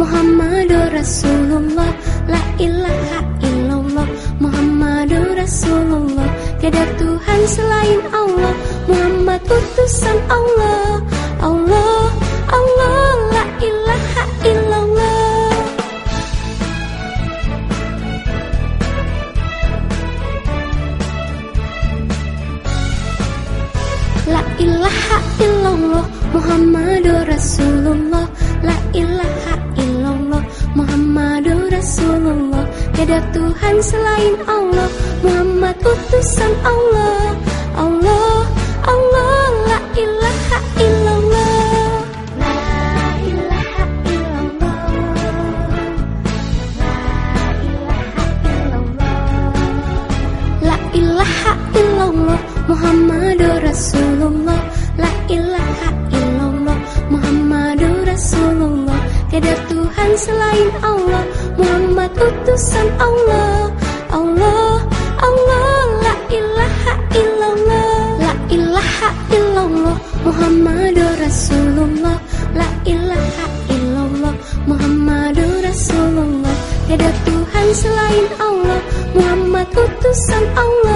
Muhammadur Rasulullah La ilaha illallah Muhammadur Rasulullah. Tiada Tuhan selain Allah Muhammad utusan Allah. Allah Allah La ilaha illallah. La ilaha illallah Muhammadur Rasulullah Rasulullah Tiada Tuhan selain Allah Muhammad utusan Allah. Allah Allah La ilaha illallah. La ilaha illallah. La ilaha illallah Muhammadur Rasulullah. La ilaha illallah Muhammadur Rasulullah. Tiada selain Allah Muhammad utusan Allah. Allah Allah La ilaha illallah. La ilaha illallah Muhammadur Rasulullah. La ilaha illallah Muhammadur Rasulullah. Tiada Tuhan selain Allah Muhammad utusan Allah